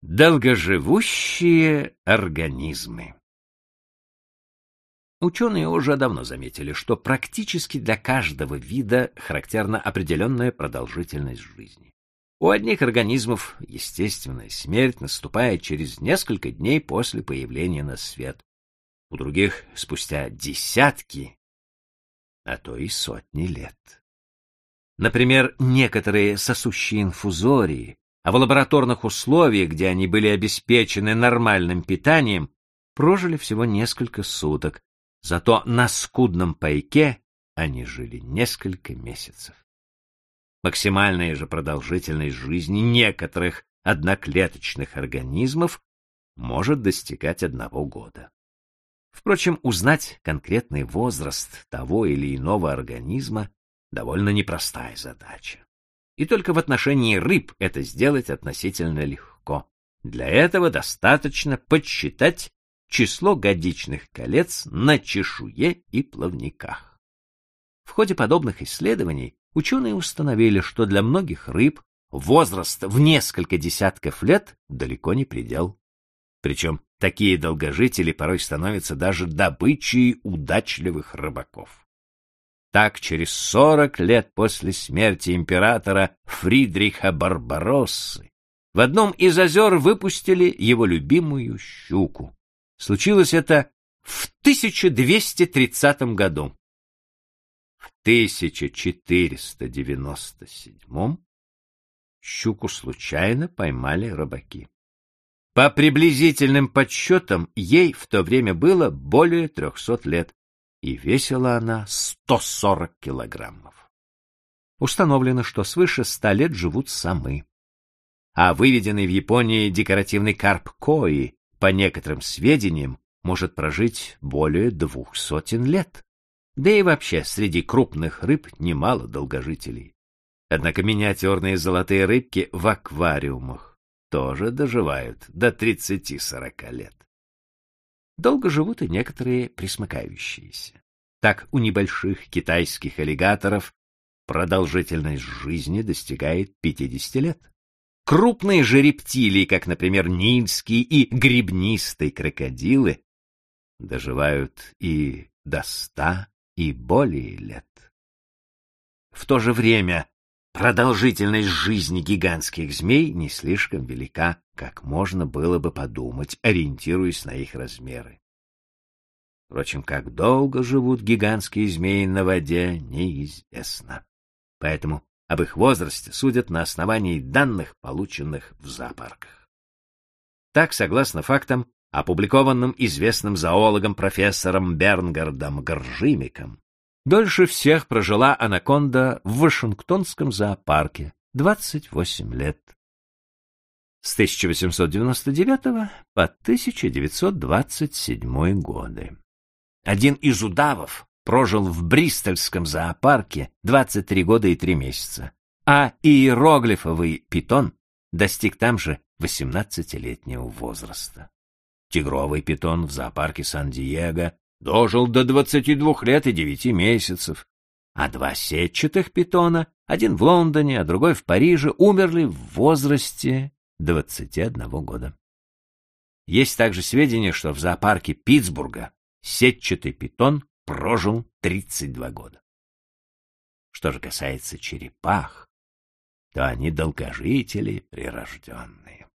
Долгоживущие организмы Ученые уже давно заметили, что практически для каждого вида характерна определенная продолжительность жизни. У одних организмов естественная смерть наступает через несколько дней после появления на свет, у других спустя десятки, а то и сотни лет. Например, некоторые сосущие инфузории, а в лабораторных условиях, где они были обеспечены нормальным питанием, прожили всего несколько суток, зато на скудном пайке они жили несколько месяцев. Максимальная же продолжительность жизни некоторых одноклеточных организмов может достигать одного года. Впрочем, узнать конкретный возраст того или иного организма довольно непростая задача. И только в отношении рыб это сделать относительно легко. Для этого достаточно подсчитать число годичных колец на чешуе и плавниках. В ходе подобных исследований ученые установили, что для многих рыб возраст в несколько десятков лет далеко не предел. Причем такие долгожители порой становятся даже добычей удачливых рыбаков. Так, через сорок лет после смерти императора Фридриха Барбароссы в одном из озер выпустили его любимую щуку. Случилось это в 1230 году. В 1497 щуку случайно поймали рыбаки. По приблизительным подсчетам, ей в то время было более 300 лет, и весила она 140 килограммов. Установлено, что свыше 100 лет живут самы. А выведенный в Японии декоративный карп кои, по некоторым сведениям, может прожить более двух сотен лет. Да и вообще среди крупных рыб немало долгожителей. Однако миниатюрные золотые рыбки в аквариумах тоже доживают до 30-40 лет. Долго живут и некоторые присмыкающиеся. Так у небольших китайских аллигаторов продолжительность жизни достигает 50 лет. Крупные же рептилии, как, например, нильские и грибнистые крокодилы, доживают и до ста и более лет. В то же время Продолжительность жизни гигантских змей не слишком велика, как можно было бы подумать, ориентируясь на их размеры. Впрочем, как долго живут гигантские змеи на воде, неизвестно. Поэтому об их возрасте судят на основании данных, полученных в зоопарках. Так, согласно фактам, опубликованным известным зоологом профессором Бернгардом Горжимиком, Дольше всех прожила анаконда в Вашингтонском зоопарке — 28 лет. С 1899 по 1927 годы. Один из удавов прожил в Бристольском зоопарке 23 года и 3 месяца, а иероглифовый питон достиг там же 18-летнего возраста. Тигровый питон в зоопарке Сан-Диего дожил до 22 лет и 9 месяцев, а два сетчатых питона, один в Лондоне, а другой в Париже, умерли в возрасте 21 года. Есть также сведения, что в зоопарке Питтсбурга сетчатый питон прожил 32 года. Что же касается черепах, то они долгожители прирожденные.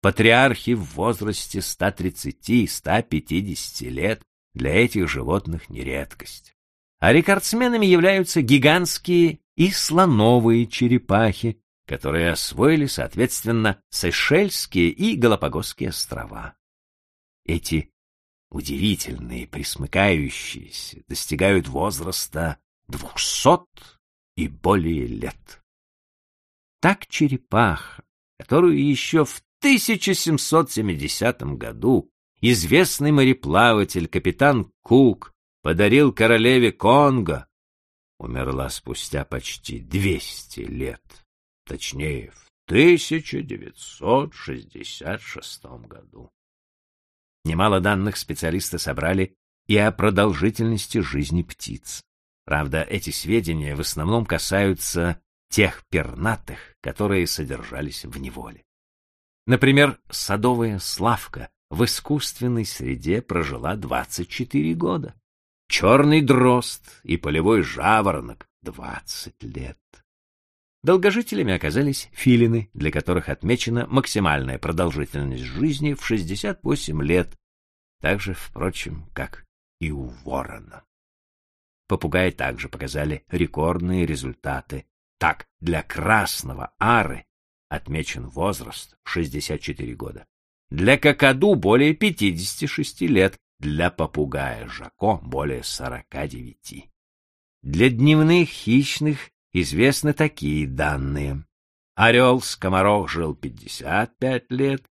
Патриархи в возрасте 130-150 лет для этих животных не редкость. А рекордсменами являются гигантские и слоновые черепахи, которые освоили, соответственно, Сейшельские и Галапагосские острова. Эти удивительные присмыкающиеся достигают возраста двухсот и более лет. Так черепаха, которую еще в 1770 году известный мореплаватель капитан Кук подарил королеве Конго, умерла спустя почти 200 лет, точнее, в 1966 году. Немало данных специалисты собрали и о продолжительности жизни птиц. Правда, эти сведения в основном касаются тех пернатых, которые содержались в неволе. Например, садовая славка в искусственной среде прожила 24 года. Черный дрозд и полевой жаворонок — 20 лет. Долгожителями оказались филины, для которых отмечена максимальная продолжительность жизни в 68 лет, так же, впрочем, как и у ворона. Попугаи также показали рекордные результаты. Так, для красного ары отмечен возраст 64 года. Для какаду более 56 лет, для попугая Жако более 49. Для дневных хищных известны такие данные. Орел скоморох жил 55 лет,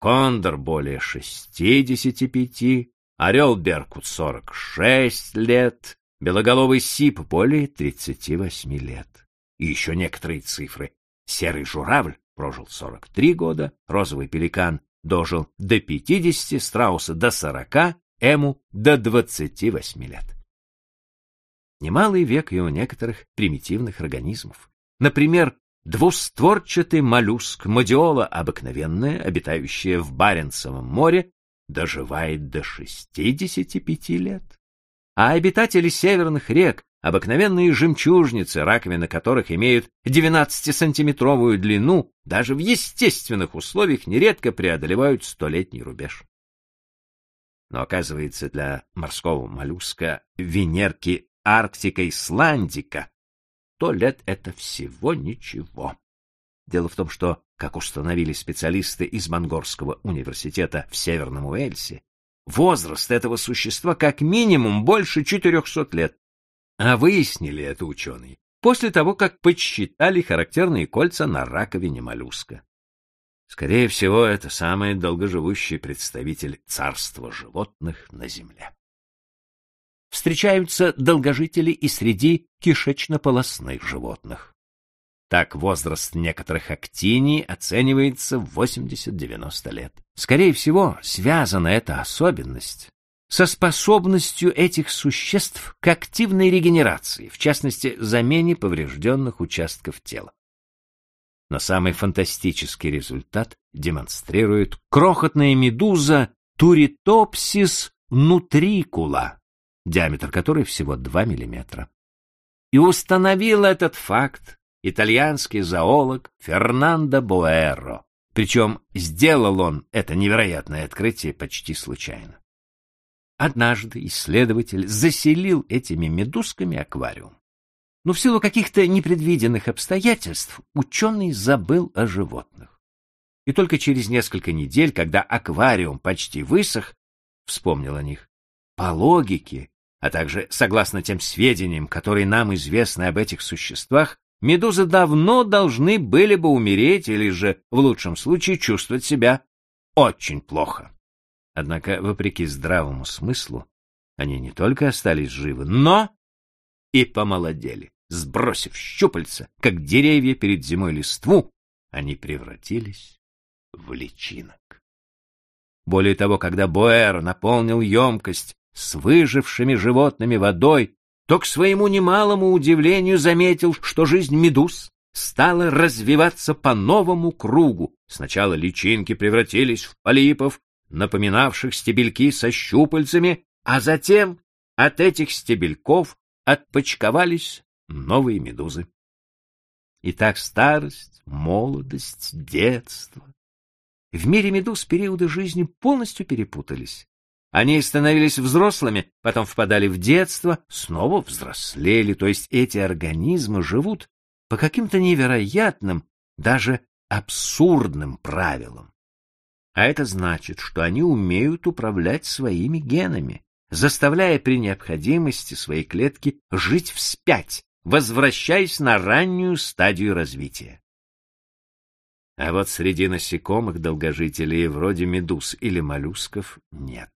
кондор более 65, орел беркут 46 лет, белоголовый сип более 38 лет. И еще некоторые цифры. Серый журавль прожил 43 года, розовый пеликан дожил до 50, страуса до 40, эму до 28 лет. Немалый век и у некоторых примитивных организмов. Например, двустворчатый моллюск модиола обыкновенная, обитающая в Баренцевом море, доживает до 65 лет. А обитатели северных рек, обыкновенные жемчужницы, раковины которых имеют 12-сантиметровую длину, даже в естественных условиях нередко преодолевают столетний рубеж. Но оказывается, для морского моллюска Венерки Арктика Исландика, то лет это всего ничего. Дело в том, что, как установили специалисты из Мангорского университета в Северном Уэльсе, возраст этого существа как минимум больше 400 лет. А выяснили это ученые после того, как подсчитали характерные кольца на раковине моллюска. Скорее всего, это самый долгоживущий представитель царства животных на Земле. Встречаются долгожители и среди кишечно-полосных животных. Так возраст некоторых актиний оценивается в 80-90 лет. Скорее всего, связана эта особенность со способностью этих существ к активной регенерации, в частности, замене поврежденных участков тела. Но самый фантастический результат демонстрирует крохотная медуза Туритопсис нутрикула, диаметр которой всего 2 мм. И установил этот факт итальянский зоолог Фернандо Буэро. Причем сделал он это невероятное открытие почти случайно. Однажды исследователь заселил этими медузками аквариум. Но в силу каких-то непредвиденных обстоятельств ученый забыл о животных. И только через несколько недель, когда аквариум почти высох, вспомнил о них. По логике, а также согласно тем сведениям, которые нам известны об этих существах, медузы давно должны были бы умереть или же, в лучшем случае, чувствовать себя очень плохо. Однако, вопреки здравому смыслу, они не только остались живы, но и помолодели. Сбросив щупальца, как деревья перед зимой листву, они превратились в личинок. Более того, когда Боэр наполнил емкость с выжившими животными водой, то к своему немалому удивлению заметил, что жизнь медуз стала развиваться по новому кругу. Сначала личинки превратились в полипов, напоминавших стебельки со щупальцами, а затем от этих стебельков отпочковались новые медузы. Итак, старость, молодость, детство. В мире медуз периоды жизни полностью перепутались. Они становились взрослыми, потом впадали в детство, снова взрослели, то есть эти организмы живут по каким-то невероятным, даже абсурдным правилам. А это значит, что они умеют управлять своими генами, заставляя при необходимости свои клетки жить вспять, возвращаясь на раннюю стадию развития. А вот среди насекомых долгожителей вроде медуз или моллюсков нет.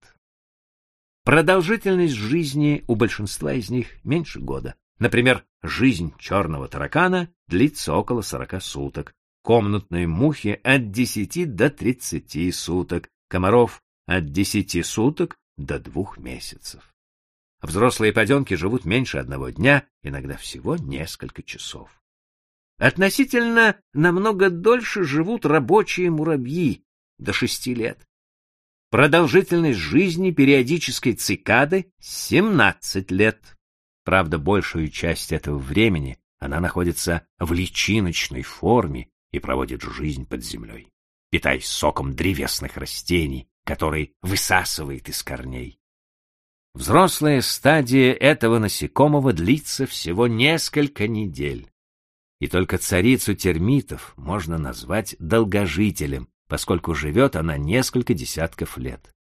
Продолжительность жизни у большинства из них меньше года. Например, жизнь черного таракана длится около 40 суток, комнатной мухи от 10 до 30 суток, комаров от 10 суток до двух месяцев. Взрослые поденки живут меньше одного дня, иногда всего несколько часов. Относительно намного дольше живут рабочие муравьи, до шести лет. Продолжительность жизни периодической цикады — 17 лет. Правда, большую часть этого времени она находится в личиночной форме и проводит жизнь под землей, питаясь соком древесных растений, который высасывает из корней. Взрослая стадия этого насекомого длится всего несколько недель. И только царицу термитов можно назвать долгожителем, поскольку живет она несколько десятков лет.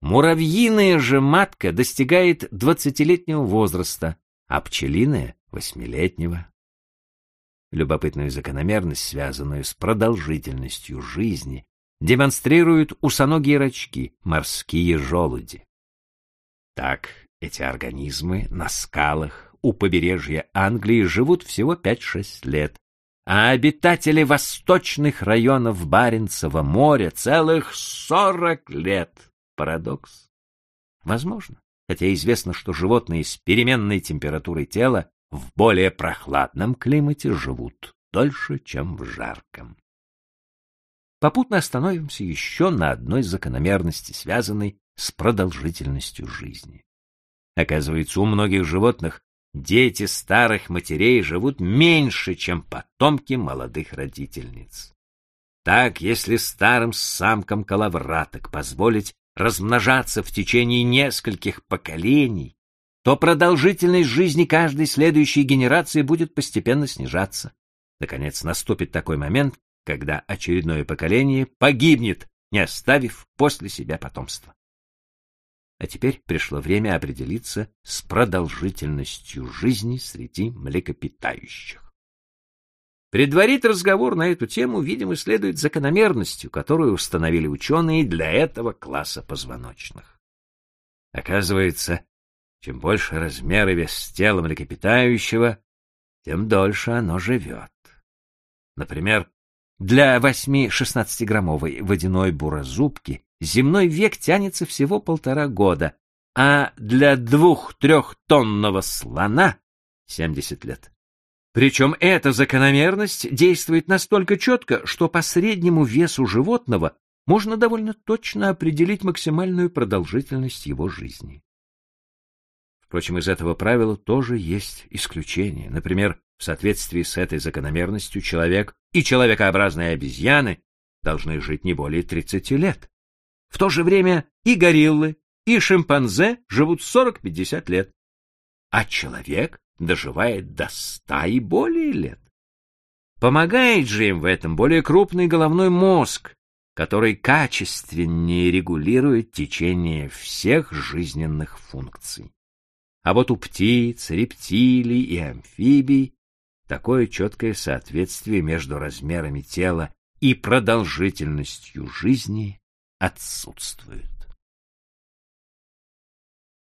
Муравьиная же матка достигает двадцатилетнего возраста, а пчелиная — восьмилетнего. Любопытную закономерность, связанную с продолжительностью жизни, демонстрируют усоногие рачки, морские желуди. Так эти организмы на скалах у побережья Англии живут всего 5-6 лет, а обитатели восточных районов Баренцева моря целых 40 лет. Парадокс. Возможно, хотя известно, что животные с переменной температурой тела в более прохладном климате живут дольше, чем в жарком. Попутно остановимся еще на одной закономерности, связанной с продолжительностью жизни. Оказывается, у многих животных дети старых матерей живут меньше, чем потомки молодых родительниц. Так, если старым самкам коловраток позволить размножаться в течение нескольких поколений, то продолжительность жизни каждой следующей генерации будет постепенно снижаться. Наконец наступит такой момент, когда очередное поколение погибнет, не оставив после себя потомства. А теперь пришло время определиться с продолжительностью жизни среди млекопитающих. Предварить разговор на эту тему, видимо, следует закономерностью, которую установили ученые для этого класса позвоночных. Оказывается, чем больше размер и вес тела млекопитающего, тем дольше оно живет. Например, для 8-16-граммовой водяной бурозубки земной век тянется всего полтора года, а для двух-трехтонного слона — 70 лет. Причем эта закономерность действует настолько четко, что по среднему весу животного можно довольно точно определить максимальную продолжительность его жизни. Впрочем, из этого правила тоже есть исключения. Например, в соответствии с этой закономерностью человек и человекообразные обезьяны должны жить не более 30 лет. В то же время и гориллы, и шимпанзе живут 40-50 лет, а человек доживает до 100 и более лет. Помогает же им в этом более крупный головной мозг, который качественнее регулирует течение всех жизненных функций. А вот у птиц, рептилий и амфибий такое четкое соответствие между размерами тела и продолжительностью жизни отсутствует.